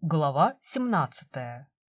Глава 17.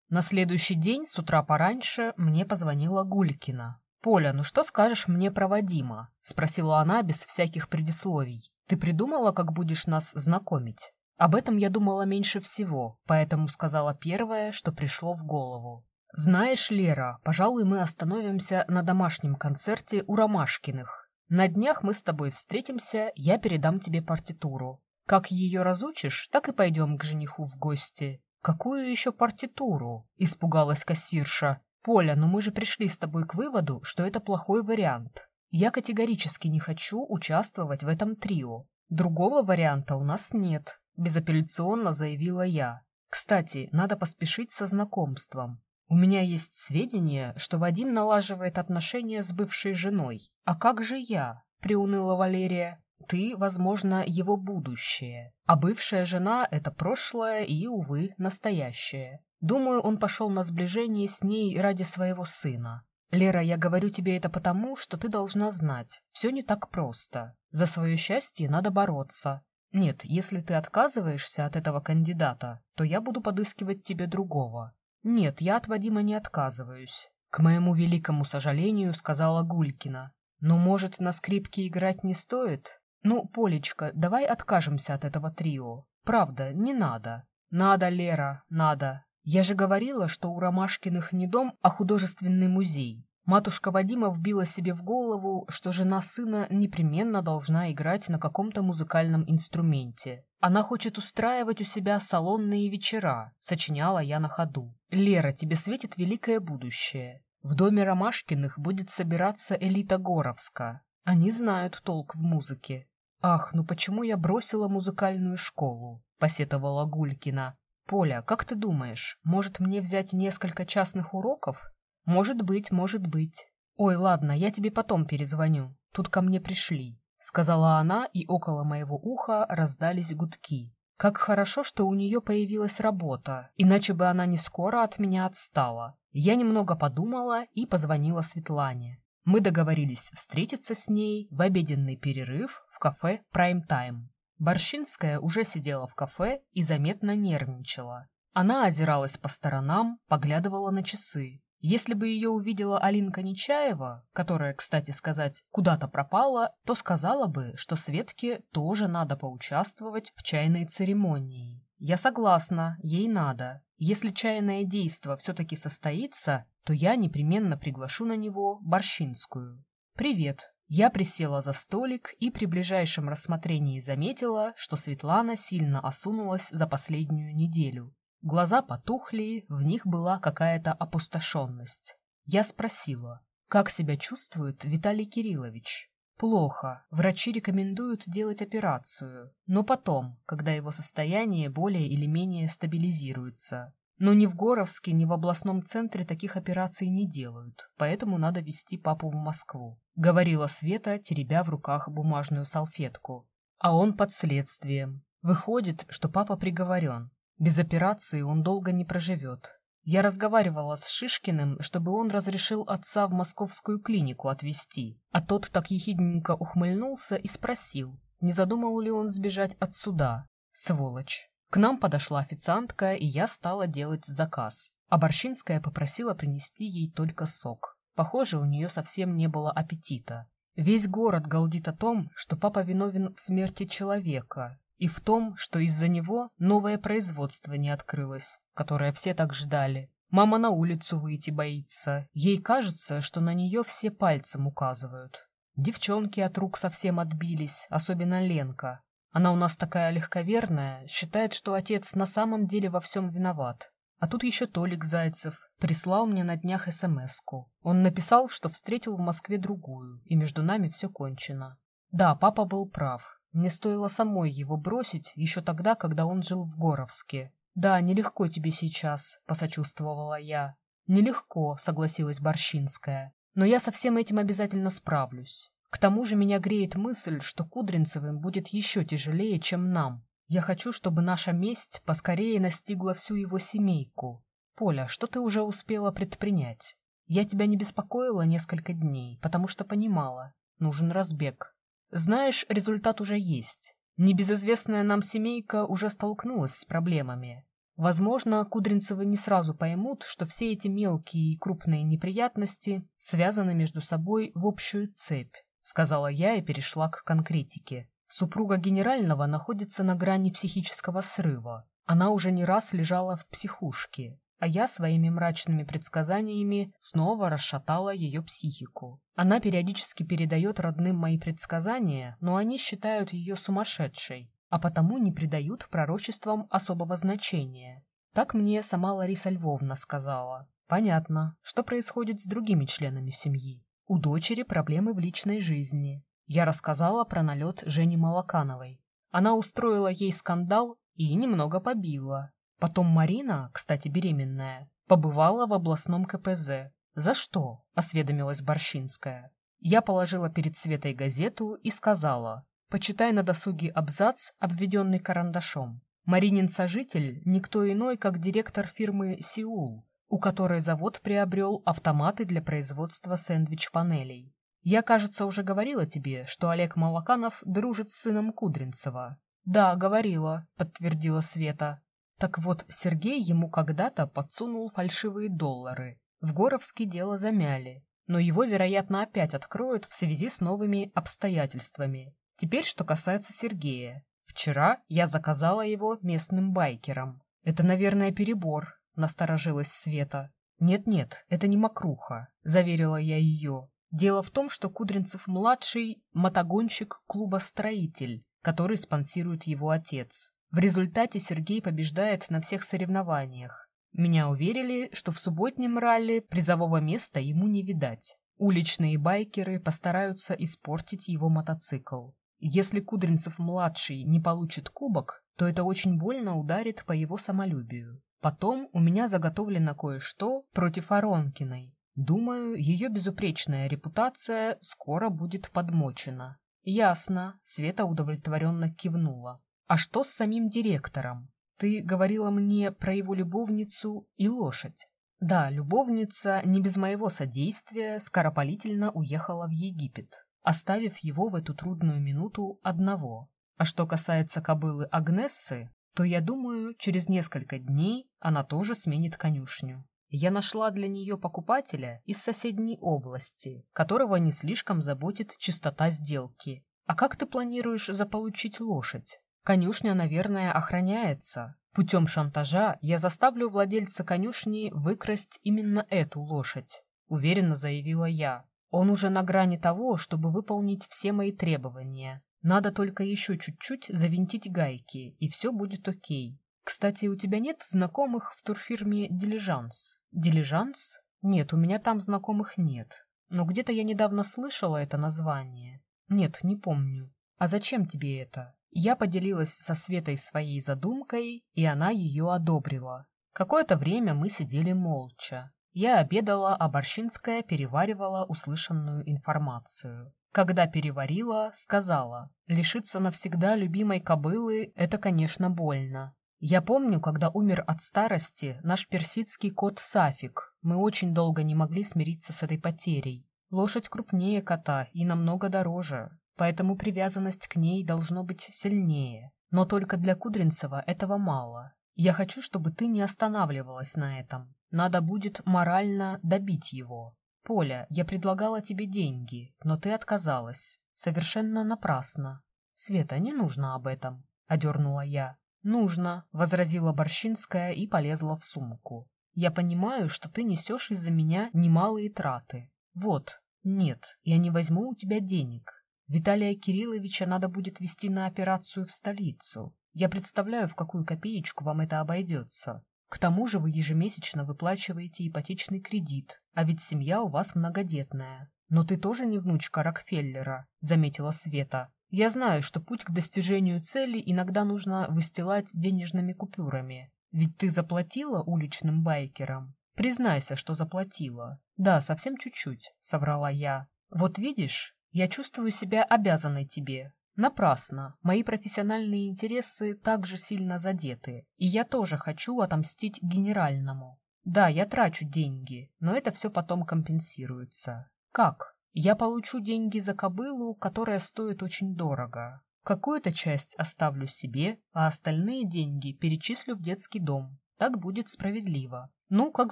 На следующий день с утра пораньше мне позвонила Гулькина. «Поля, ну что скажешь мне про Вадима?» — спросила она без всяких предисловий. «Ты придумала, как будешь нас знакомить?» Об этом я думала меньше всего, поэтому сказала первое, что пришло в голову. «Знаешь, Лера, пожалуй, мы остановимся на домашнем концерте у Ромашкиных. На днях мы с тобой встретимся, я передам тебе партитуру. Как ее разучишь, так и пойдем к жениху в гости. Какую еще партитуру? Испугалась кассирша. Поля, но мы же пришли с тобой к выводу, что это плохой вариант. Я категорически не хочу участвовать в этом трио. Другого варианта у нас нет, безапелляционно заявила я. Кстати, надо поспешить со знакомством. У меня есть сведения, что Вадим налаживает отношения с бывшей женой. А как же я? приуныла Валерия. Ты, возможно, его будущее, а бывшая жена — это прошлое и, увы, настоящее. Думаю, он пошел на сближение с ней ради своего сына. Лера, я говорю тебе это потому, что ты должна знать, все не так просто. За свое счастье надо бороться. Нет, если ты отказываешься от этого кандидата, то я буду подыскивать тебе другого. Нет, я от Вадима не отказываюсь. К моему великому сожалению, сказала Гулькина. Но, может, на скрипке играть не стоит? «Ну, Полечка, давай откажемся от этого трио. Правда, не надо». «Надо, Лера, надо. Я же говорила, что у Ромашкиных не дом, а художественный музей. Матушка Вадима вбила себе в голову, что жена сына непременно должна играть на каком-то музыкальном инструменте. Она хочет устраивать у себя салонные вечера, сочиняла я на ходу. Лера, тебе светит великое будущее. В доме Ромашкиных будет собираться элита Горовска. Они знают толк в музыке. «Ах, ну почему я бросила музыкальную школу?» — посетовала Гулькина. «Поля, как ты думаешь, может мне взять несколько частных уроков?» «Может быть, может быть». «Ой, ладно, я тебе потом перезвоню. Тут ко мне пришли», — сказала она, и около моего уха раздались гудки. Как хорошо, что у нее появилась работа, иначе бы она не скоро от меня отстала. Я немного подумала и позвонила Светлане. Мы договорились встретиться с ней в обеденный перерыв кафе «Прайм Тайм». Борщинская уже сидела в кафе и заметно нервничала. Она озиралась по сторонам, поглядывала на часы. Если бы ее увидела Алинка Нечаева, которая, кстати сказать, куда-то пропала, то сказала бы, что Светке тоже надо поучаствовать в чайной церемонии. Я согласна, ей надо. Если чайное действо все-таки состоится, то я непременно приглашу на него Борщинскую. «Привет», я присела за столик и при ближайшем рассмотрении заметила, что Светлана сильно осунулась за последнюю неделю. Глаза потухли, в них была какая-то опустошенность. Я спросила, как себя чувствует Виталий Кириллович? Плохо, врачи рекомендуют делать операцию, но потом, когда его состояние более или менее стабилизируется. Но ни в Горовске, ни в областном центре таких операций не делают, поэтому надо везти папу в Москву», — говорила Света, теребя в руках бумажную салфетку. «А он под следствием. Выходит, что папа приговорен. Без операции он долго не проживет. Я разговаривала с Шишкиным, чтобы он разрешил отца в московскую клинику отвезти, а тот так ехидненько ухмыльнулся и спросил, не задумал ли он сбежать от суда. Сволочь. К нам подошла официантка, и я стала делать заказ. А Борщинская попросила принести ей только сок. Похоже, у нее совсем не было аппетита. Весь город галдит о том, что папа виновен в смерти человека, и в том, что из-за него новое производство не открылось, которое все так ждали. Мама на улицу выйти боится. Ей кажется, что на нее все пальцем указывают. Девчонки от рук совсем отбились, особенно Ленка. Она у нас такая легковерная, считает, что отец на самом деле во всем виноват. А тут еще Толик Зайцев прислал мне на днях СМС-ку. Он написал, что встретил в Москве другую, и между нами все кончено. Да, папа был прав. Мне стоило самой его бросить еще тогда, когда он жил в Горовске. Да, нелегко тебе сейчас, посочувствовала я. Нелегко, согласилась Борщинская. Но я со всем этим обязательно справлюсь. К тому же меня греет мысль, что Кудринцевым будет еще тяжелее, чем нам. Я хочу, чтобы наша месть поскорее настигла всю его семейку. Поля, что ты уже успела предпринять? Я тебя не беспокоила несколько дней, потому что понимала, нужен разбег. Знаешь, результат уже есть. Небезызвестная нам семейка уже столкнулась с проблемами. Возможно, Кудринцевы не сразу поймут, что все эти мелкие и крупные неприятности связаны между собой в общую цепь, сказала я и перешла к конкретике. Супруга генерального находится на грани психического срыва. Она уже не раз лежала в психушке, а я своими мрачными предсказаниями снова расшатала ее психику. Она периодически передает родным мои предсказания, но они считают ее сумасшедшей, а потому не придают пророчествам особого значения. Так мне сама Лариса Львовна сказала. Понятно, что происходит с другими членами семьи. У дочери проблемы в личной жизни. Я рассказала про налет Жени Малакановой. Она устроила ей скандал и немного побила. Потом Марина, кстати, беременная, побывала в областном КПЗ. «За что?» — осведомилась Борщинская. Я положила перед Светой газету и сказала, Почитай на досуге абзац, обведенный карандашом. Маринин сожитель – никто иной, как директор фирмы «Сеул», у которой завод приобрел автоматы для производства сэндвич-панелей. Я, кажется, уже говорила тебе, что Олег Малаканов дружит с сыном Кудринцева. Да, говорила, подтвердила Света. Так вот, Сергей ему когда-то подсунул фальшивые доллары. В Горовске дело замяли, но его, вероятно, опять откроют в связи с новыми обстоятельствами. Теперь, что касается Сергея. Вчера я заказала его местным байкерам. Это, наверное, перебор, насторожилась Света. Нет-нет, это не мокруха, заверила я ее. Дело в том, что Кудринцев-младший – мотогонщик клуба «Строитель», который спонсирует его отец. В результате Сергей побеждает на всех соревнованиях. Меня уверили, что в субботнем ралли призового места ему не видать. Уличные байкеры постараются испортить его мотоцикл. Если Кудринцев-младший не получит кубок, то это очень больно ударит по его самолюбию. Потом у меня заготовлено кое-что против Аронкиной. Думаю, ее безупречная репутация скоро будет подмочена. Ясно, Света удовлетворенно кивнула. А что с самим директором? Ты говорила мне про его любовницу и лошадь. Да, любовница не без моего содействия скоропалительно уехала в Египет оставив его в эту трудную минуту одного. А что касается кобылы Агнессы, то, я думаю, через несколько дней она тоже сменит конюшню. Я нашла для нее покупателя из соседней области, которого не слишком заботит чистота сделки. А как ты планируешь заполучить лошадь? Конюшня, наверное, охраняется. Путем шантажа я заставлю владельца конюшни выкрасть именно эту лошадь, уверенно заявила я, он уже на грани того, чтобы выполнить все мои требования. Надо только еще чуть-чуть завинтить гайки, и все будет окей. Кстати, у тебя нет знакомых в турфирме «Дилижанс»? «Дилижанс»? Нет, у меня там знакомых нет. Но где-то я недавно слышала это название. Нет, не помню. А зачем тебе это? Я поделилась со Светой своей задумкой, и она ее одобрила. Какое-то время мы сидели молча. Я обедала, а Борщинская переваривала услышанную информацию. Когда переварила, сказала, лишиться навсегда любимой кобылы – это, конечно, больно. Я помню, когда умер от старости наш персидский кот Сафик. Мы очень долго не могли смириться с этой потерей. Лошадь крупнее кота и намного дороже, поэтому привязанность к ней должно быть сильнее. Но только для Кудринцева этого мало. Я хочу, чтобы ты не останавливалась на этом. Надо будет морально добить его. Поля, я предлагала тебе деньги, но ты отказалась. Совершенно напрасно. Света, не нужно об этом, — одернула я. Нужно, — возразила Борщинская и полезла в сумку. Я понимаю, что ты несешь из-за меня немалые траты. Вот, нет, я не возьму у тебя денег. Виталия Кирилловича надо будет вести на операцию в столицу. Я представляю, в какую копеечку вам это обойдется. К тому же вы ежемесячно выплачиваете ипотечный кредит, а ведь семья у вас многодетная. Но ты тоже не внучка Рокфеллера, заметила Света. Я знаю, что путь к достижению цели иногда нужно выстилать денежными купюрами. Ведь ты заплатила уличным байкерам. Признайся, что заплатила. Да, совсем чуть-чуть, соврала я. Вот видишь, я чувствую себя обязанной тебе, Напрасно. Мои профессиональные интересы также сильно задеты, и я тоже хочу отомстить генеральному. Да, я трачу деньги, но это все потом компенсируется. Как? Я получу деньги за кобылу, которая стоит очень дорого. Какую-то часть оставлю себе, а остальные деньги перечислю в детский дом. Так будет справедливо. Ну, как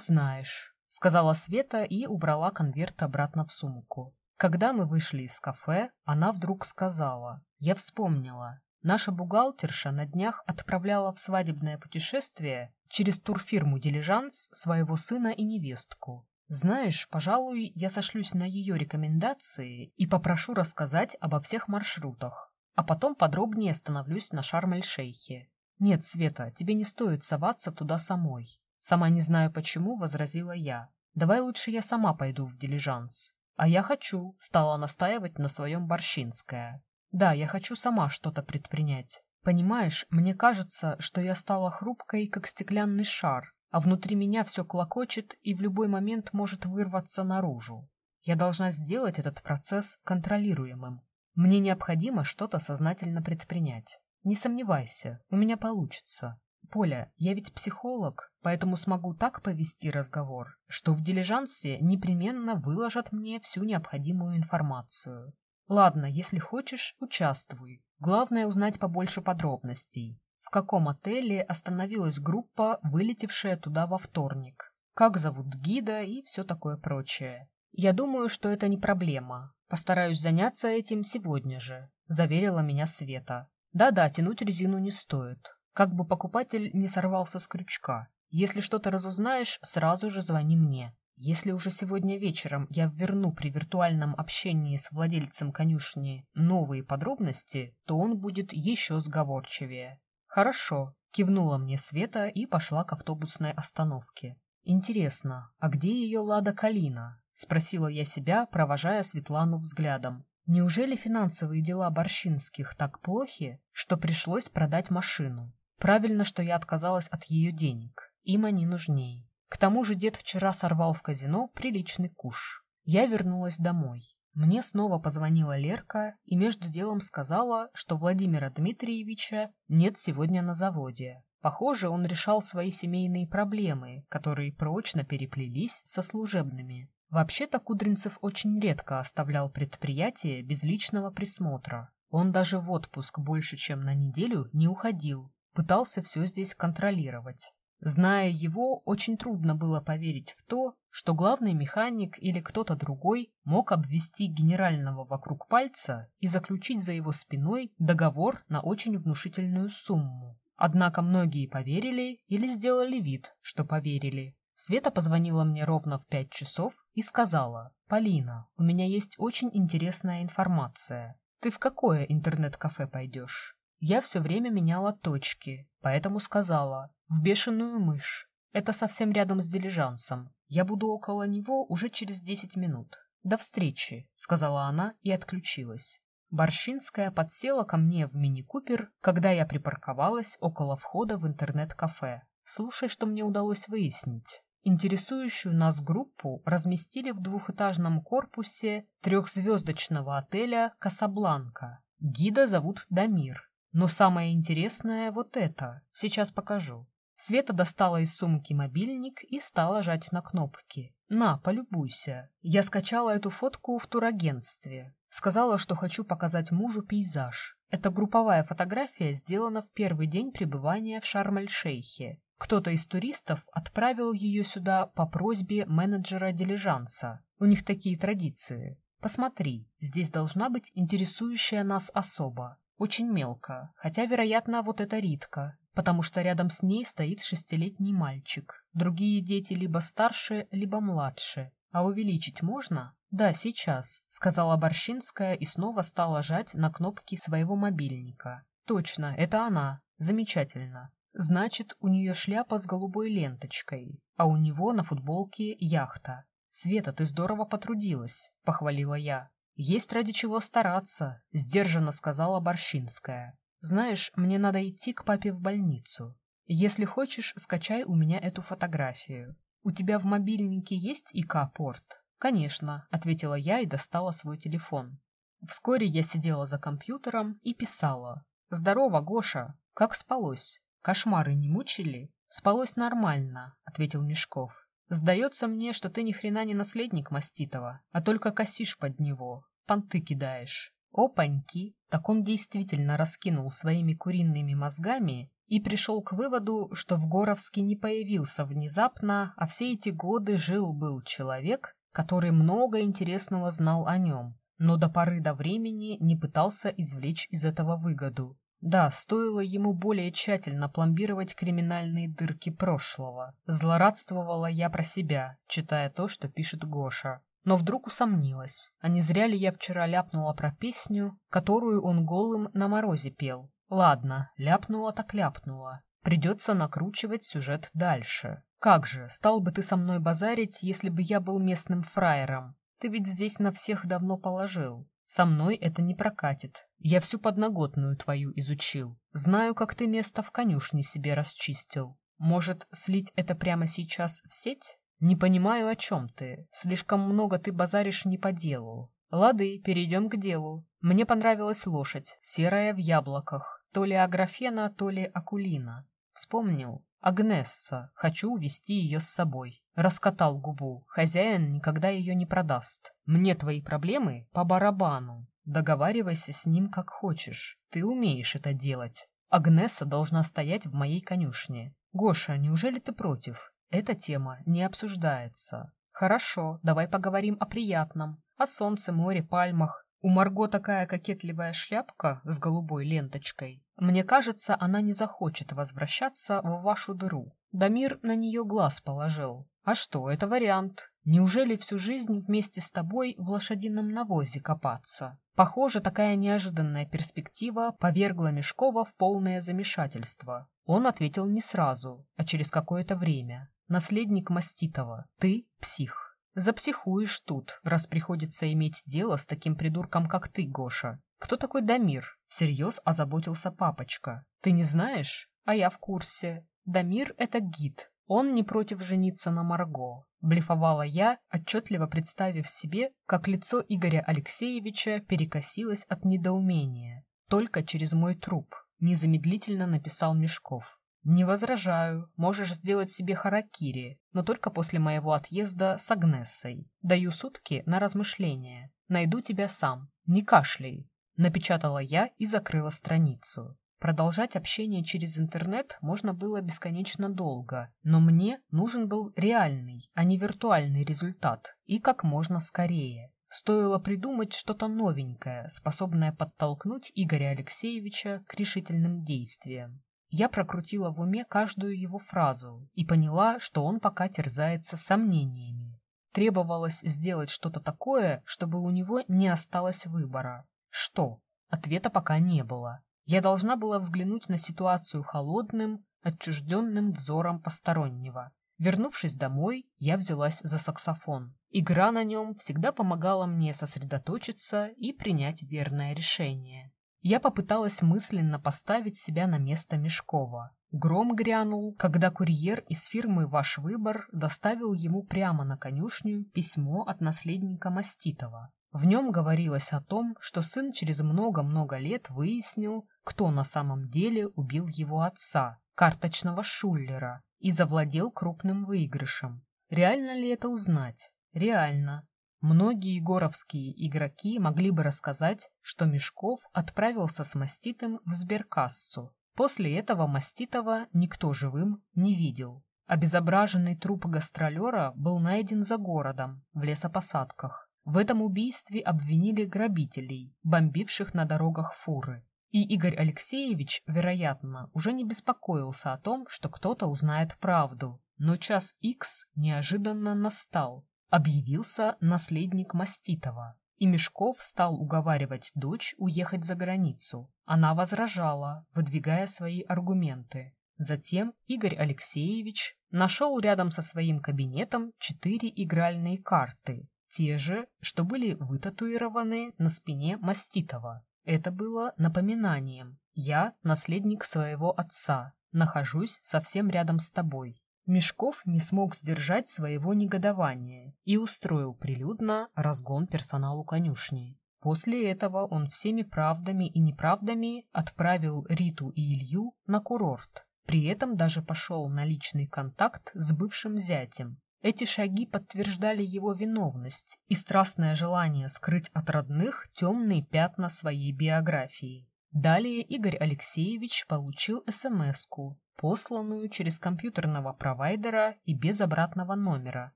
знаешь, сказала Света и убрала конверт обратно в сумку. Когда мы вышли из кафе, она вдруг сказала. Я вспомнила. Наша бухгалтерша на днях отправляла в свадебное путешествие через турфирму «Дилижанс» своего сына и невестку. Знаешь, пожалуй, я сошлюсь на ее рекомендации и попрошу рассказать обо всех маршрутах, а потом подробнее остановлюсь на Шарм-эль-Шейхе. Нет, Света, тебе не стоит соваться туда самой. Сама не знаю почему, возразила я. Давай лучше я сама пойду в дилижанс. А я хочу, стала настаивать на своем Борщинская. Да, я хочу сама что-то предпринять. Понимаешь, мне кажется, что я стала хрупкой, как стеклянный шар, а внутри меня все клокочет и в любой момент может вырваться наружу. Я должна сделать этот процесс контролируемым. Мне необходимо что-то сознательно предпринять. Не сомневайся, у меня получится. Поля, я ведь психолог, поэтому смогу так повести разговор, что в дилижансе непременно выложат мне всю необходимую информацию. Ладно, если хочешь, участвуй. Главное узнать побольше подробностей в каком отеле остановилась группа, вылетевшая туда во вторник, как зовут гида и все такое прочее. Я думаю, что это не проблема. Постараюсь заняться этим сегодня же, заверила меня Света. Да-да, тянуть резину не стоит. Как бы покупатель не сорвался с крючка. Если что-то разузнаешь, сразу же звони мне. Если уже сегодня вечером я верну при виртуальном общении с владельцем конюшни новые подробности, то он будет еще сговорчивее. «Хорошо», — кивнула мне Света и пошла к автобусной остановке. «Интересно, а где ее Лада Калина?» — спросила я себя, провожая Светлану взглядом. Неужели финансовые дела Борщинских так плохи, что пришлось продать машину? Правильно, что я отказалась от ее денег. Им они нужней. К тому же дед вчера сорвал в казино приличный куш. Я вернулась домой. Мне снова позвонила Лерка и между делом сказала, что Владимира Дмитриевича нет сегодня на заводе. Похоже, он решал свои семейные проблемы, которые прочно переплелись со служебными. Вообще-то Кудринцев очень редко оставлял предприятие без личного присмотра. Он даже в отпуск больше, чем на неделю, не уходил, пытался все здесь контролировать. Зная его, очень трудно было поверить в то, что главный механик или кто-то другой мог обвести генерального вокруг пальца и заключить за его спиной договор на очень внушительную сумму. Однако многие поверили или сделали вид, что поверили. Света позвонила мне ровно в пять часов и сказала, «Полина, у меня есть очень интересная информация. Ты в какое интернет-кафе пойдешь?» Я все время меняла точки, поэтому сказала «в бешеную мышь». Это совсем рядом с дилижансом. Я буду около него уже через десять минут. До встречи, сказала она и отключилась. Борщинская подсела ко мне в мини-купер, когда я припарковалась около входа в интернет-кафе. Слушай, что мне удалось выяснить. Интересующую нас группу разместили в двухэтажном корпусе трехзвездочного отеля «Касабланка». Гида зовут Дамир. Но самое интересное вот это. Сейчас покажу. Света достала из сумки мобильник и стала жать на кнопки. «На, полюбуйся». Я скачала эту фотку в турагентстве. Сказала, что хочу показать мужу пейзаж. Эта групповая фотография сделана в первый день пребывания в Шарм-эль-Шейхе. Кто-то из туристов отправил ее сюда по просьбе менеджера дилижанса. У них такие традиции. Посмотри, здесь должна быть интересующая нас особа. Очень мелко, хотя, вероятно, вот это Ритка, потому что рядом с ней стоит шестилетний мальчик. Другие дети либо старше, либо младше. А увеличить можно? Да, сейчас, сказала Борщинская и снова стала жать на кнопки своего мобильника. Точно, это она. Замечательно. Значит, у нее шляпа с голубой ленточкой, а у него на футболке яхта. «Света, ты здорово потрудилась», — похвалила я. «Есть ради чего стараться», — сдержанно сказала Борщинская. «Знаешь, мне надо идти к папе в больницу. Если хочешь, скачай у меня эту фотографию. У тебя в мобильнике есть ИК-порт?» «Конечно», — ответила я и достала свой телефон. Вскоре я сидела за компьютером и писала. «Здорово, Гоша! Как спалось? Кошмары не мучили?» «Спалось нормально», — ответил Мешков. Сдается мне, что ты ни хрена не наследник Маститова, а только косишь под него, понты кидаешь. Опаньки! Так он действительно раскинул своими куриными мозгами и пришел к выводу, что в Горовске не появился внезапно, а все эти годы жил-был человек, который много интересного знал о нем, но до поры до времени не пытался извлечь из этого выгоду. Да, стоило ему более тщательно пломбировать криминальные дырки прошлого. Злорадствовала я про себя, читая то, что пишет Гоша. Но вдруг усомнилась, а не зря ли я вчера ляпнула про песню, которую он голым на морозе пел. Ладно, ляпнула так ляпнула. Придется накручивать сюжет дальше. Как же, стал бы ты со мной базарить, если бы я был местным фраером? Ты ведь здесь на всех давно положил. Со мной это не прокатит. Я всю подноготную твою изучил. Знаю, как ты место в конюшне себе расчистил. Может, слить это прямо сейчас в сеть? Не понимаю, о чем ты. Слишком много ты базаришь не по делу. Лады, перейдем к делу. Мне понравилась лошадь, серая в яблоках. То ли Аграфена, то ли Акулина. Вспомнил. Агнесса. Хочу увести ее с собой. Раскатал губу. Хозяин никогда ее не продаст. Мне твои проблемы по барабану. Договаривайся с ним как хочешь. Ты умеешь это делать. Агнесса должна стоять в моей конюшне. Гоша, неужели ты против? Эта тема не обсуждается. Хорошо, давай поговорим о приятном. О солнце, море, пальмах, у Марго такая кокетливая шляпка с голубой ленточкой. Мне кажется, она не захочет возвращаться в вашу дыру. Дамир на нее глаз положил. А что, это вариант. Неужели всю жизнь вместе с тобой в лошадином навозе копаться? Похоже, такая неожиданная перспектива повергла Мешкова в полное замешательство. Он ответил не сразу, а через какое-то время. Наследник Маститова, ты псих. Запсихуешь тут, раз приходится иметь дело с таким придурком, как ты, Гоша. Кто такой Дамир? Всерьез озаботился папочка. Ты не знаешь? А я в курсе. Дамир — это гид. Он не против жениться на Марго. Блефовала я, отчетливо представив себе, как лицо Игоря Алексеевича перекосилось от недоумения. Только через мой труп, незамедлительно написал Мешков. «Не возражаю, можешь сделать себе харакири, но только после моего отъезда с Агнессой. Даю сутки на размышление. Найду тебя сам. Не кашляй». Напечатала я и закрыла страницу. Продолжать общение через интернет можно было бесконечно долго, но мне нужен был реальный, а не виртуальный результат, и как можно скорее. Стоило придумать что-то новенькое, способное подтолкнуть Игоря Алексеевича к решительным действиям. Я прокрутила в уме каждую его фразу и поняла, что он пока терзается сомнениями. Требовалось сделать что-то такое, чтобы у него не осталось выбора. Что? Ответа пока не было. Я должна была взглянуть на ситуацию холодным, отчужденным взором постороннего. Вернувшись домой, я взялась за саксофон. Игра на нем всегда помогала мне сосредоточиться и принять верное решение. Я попыталась мысленно поставить себя на место Мешкова. Гром грянул, когда курьер из фирмы «Ваш выбор» доставил ему прямо на конюшню письмо от наследника Маститова. В нем говорилось о том, что сын через много-много лет выяснил, кто на самом деле убил его отца, карточного шуллера, и завладел крупным выигрышем. Реально ли это узнать? Реально. Многие егоровские игроки могли бы рассказать, что Мешков отправился с Маститым в сберкассу. После этого Маститова никто живым не видел. Обезображенный труп гастролера был найден за городом, в лесопосадках. В этом убийстве обвинили грабителей, бомбивших на дорогах фуры. И Игорь Алексеевич, вероятно, уже не беспокоился о том, что кто-то узнает правду. Но час Икс неожиданно настал, Объявился наследник Маститова, и Мешков стал уговаривать дочь уехать за границу. Она возражала, выдвигая свои аргументы. Затем Игорь Алексеевич нашел рядом со своим кабинетом четыре игральные карты, те же, что были вытатуированы на спине Маститова. Это было напоминанием. Я наследник своего отца, нахожусь совсем рядом с тобой. Мешков не смог сдержать своего негодования и устроил прилюдно разгон персоналу конюшни. После этого он всеми правдами и неправдами отправил Риту и Илью на курорт. При этом даже пошел на личный контакт с бывшим зятем. Эти шаги подтверждали его виновность и страстное желание скрыть от родных темные пятна своей биографии. Далее Игорь Алексеевич получил СМС-ку, посланную через компьютерного провайдера и без обратного номера,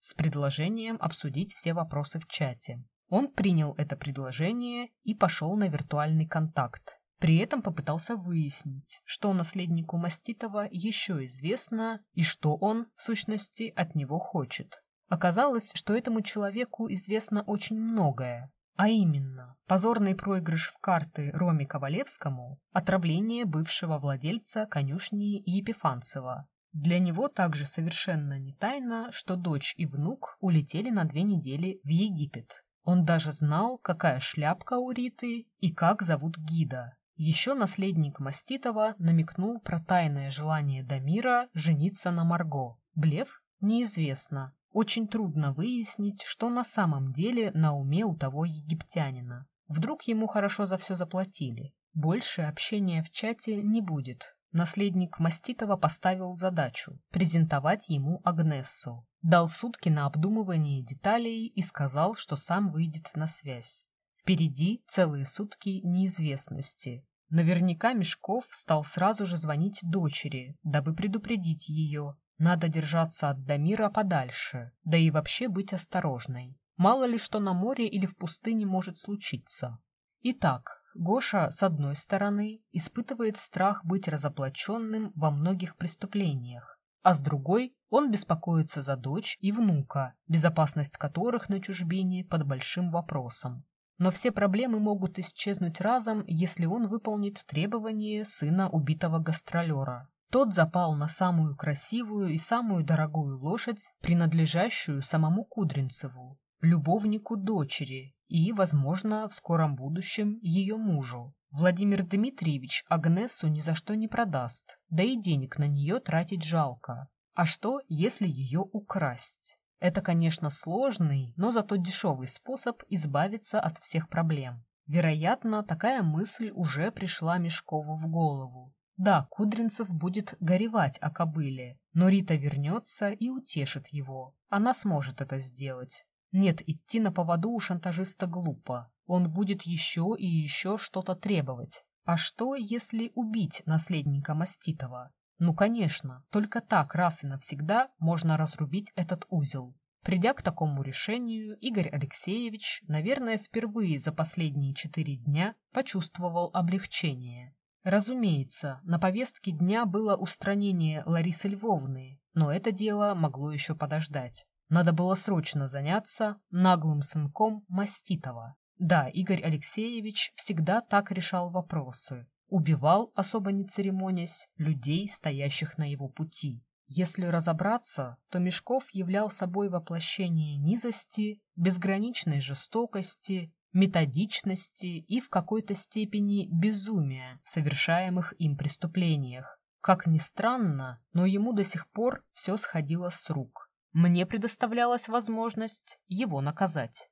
с предложением обсудить все вопросы в чате. Он принял это предложение и пошел на виртуальный контакт. При этом попытался выяснить, что наследнику Маститова еще известно и что он, в сущности, от него хочет. Оказалось, что этому человеку известно очень многое, а именно позорный проигрыш в карты Роме Ковалевскому, отравление бывшего владельца конюшни Епифанцева. Для него также совершенно не тайна, что дочь и внук улетели на две недели в Египет. Он даже знал, какая шляпка у Риты и как зовут гида. Еще наследник Маститова намекнул про тайное желание Дамира жениться на Марго. Блеф? Неизвестно. Очень трудно выяснить, что на самом деле на уме у того египтянина. Вдруг ему хорошо за все заплатили. Больше общения в чате не будет. Наследник Маститова поставил задачу – презентовать ему Агнессу. Дал сутки на обдумывание деталей и сказал, что сам выйдет на связь. Впереди целые сутки неизвестности. Наверняка Мешков стал сразу же звонить дочери, дабы предупредить ее. Надо держаться от Дамира подальше, да и вообще быть осторожной. Мало ли что на море или в пустыне может случиться. Итак, Гоша, с одной стороны, испытывает страх быть разоблаченным во многих преступлениях, а с другой он беспокоится за дочь и внука, безопасность которых на чужбине под большим вопросом. Но все проблемы могут исчезнуть разом, если он выполнит требования сына убитого гастролера. Тот запал на самую красивую и самую дорогую лошадь, принадлежащую самому Кудринцеву, любовнику дочери и, возможно, в скором будущем ее мужу. Владимир Дмитриевич Агнесу ни за что не продаст, да и денег на нее тратить жалко. А что, если ее украсть? Это, конечно, сложный, но зато дешевый способ избавиться от всех проблем. Вероятно, такая мысль уже пришла Мешкову в голову. Да, Кудринцев будет горевать о кобыле, но Рита вернется и утешит его. Она сможет это сделать. Нет, идти на поводу у шантажиста глупо. Он будет еще и еще что-то требовать. А что, если убить наследника Маститова? Ну, конечно, только так раз и навсегда можно разрубить этот узел. Придя к такому решению, Игорь Алексеевич, наверное, впервые за последние четыре дня почувствовал облегчение. Разумеется, на повестке дня было устранение Ларисы Львовны, но это дело могло еще подождать. Надо было срочно заняться наглым сынком Маститова. Да, Игорь Алексеевич всегда так решал вопросы убивал, особо не церемонясь, людей, стоящих на его пути. Если разобраться, то Мешков являл собой воплощение низости, безграничной жестокости, методичности и в какой-то степени безумия в совершаемых им преступлениях. Как ни странно, но ему до сих пор все сходило с рук. Мне предоставлялась возможность его наказать.